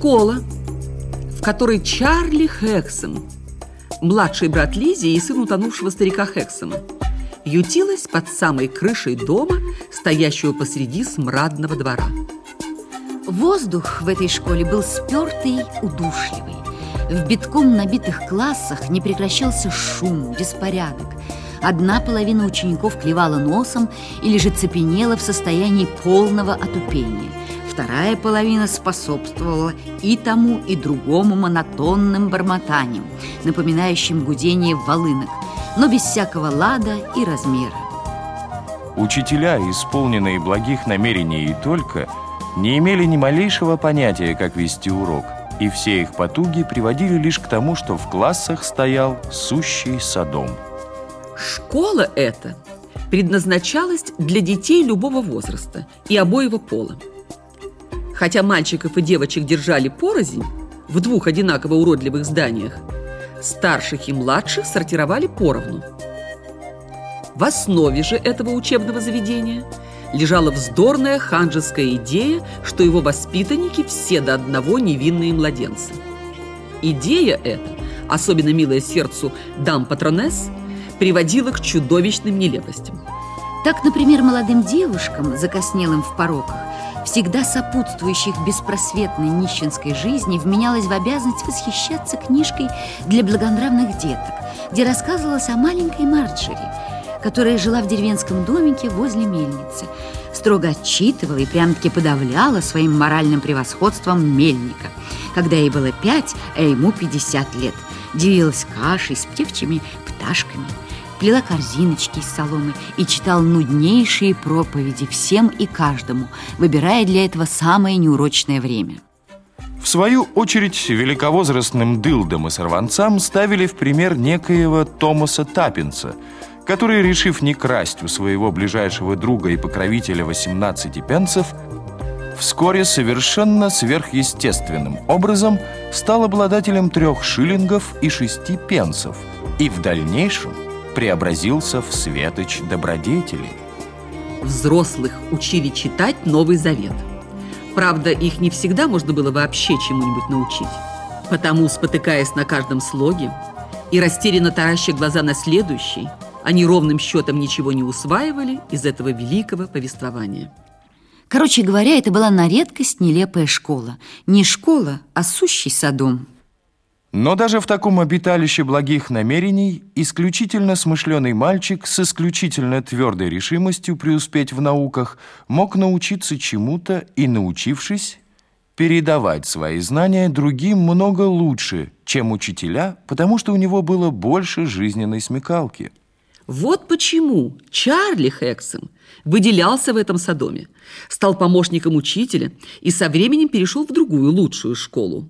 Школа, в которой Чарли Хексом, младший брат Лизи и сын утонувшего старика Хексома, ютилась под самой крышей дома, стоящего посреди смрадного двора. Воздух в этой школе был спертый, удушливый. В битком набитых классах не прекращался шум, беспорядок. Одна половина учеников клевала носом или же цепенела в состоянии полного отупения. Вторая половина способствовала и тому, и другому монотонным бормотанием, напоминающим гудение волынок, но без всякого лада и размера. Учителя, исполненные благих намерений и только, не имели ни малейшего понятия, как вести урок, и все их потуги приводили лишь к тому, что в классах стоял сущий садом. Школа эта предназначалась для детей любого возраста и обоего пола. Хотя мальчиков и девочек держали порознь в двух одинаково уродливых зданиях, старших и младших сортировали поровну. В основе же этого учебного заведения лежала вздорная ханжеская идея, что его воспитанники все до одного невинные младенцы. Идея эта, особенно милая сердцу дам патронесс, приводила к чудовищным нелепостям. Так, например, молодым девушкам, закоснелым в пороках, всегда сопутствующих беспросветной нищенской жизни, вменялось в обязанность восхищаться книжкой для благонравных деток, где рассказывалось о маленькой Марджери, которая жила в деревенском домике возле мельницы, строго отчитывала и прям-таки подавляла своим моральным превосходством мельника, когда ей было пять, а ему пятьдесят лет, делилась кашей с птичьими пташками – плела корзиночки из соломы и читал нуднейшие проповеди всем и каждому, выбирая для этого самое неурочное время. В свою очередь, великовозрастным дылдам и сорванцам ставили в пример некоего Томаса Таппинса, который, решив не красть у своего ближайшего друга и покровителя 18 пенсов, вскоре совершенно сверхъестественным образом стал обладателем трех шиллингов и шести пенсов и в дальнейшем преобразился в светоч добродетели. Взрослых учили читать Новый Завет. Правда, их не всегда можно было вообще чему-нибудь научить. Потому, спотыкаясь на каждом слоге и растерянно тараща глаза на следующий, они ровным счетом ничего не усваивали из этого великого повествования. Короче говоря, это была на редкость нелепая школа. Не школа, а сущий садом. Но даже в таком обиталище благих намерений исключительно смышленый мальчик с исключительно твердой решимостью преуспеть в науках мог научиться чему-то и, научившись, передавать свои знания другим много лучше, чем учителя, потому что у него было больше жизненной смекалки. Вот почему Чарли Хексом выделялся в этом садоме, стал помощником учителя и со временем перешел в другую лучшую школу.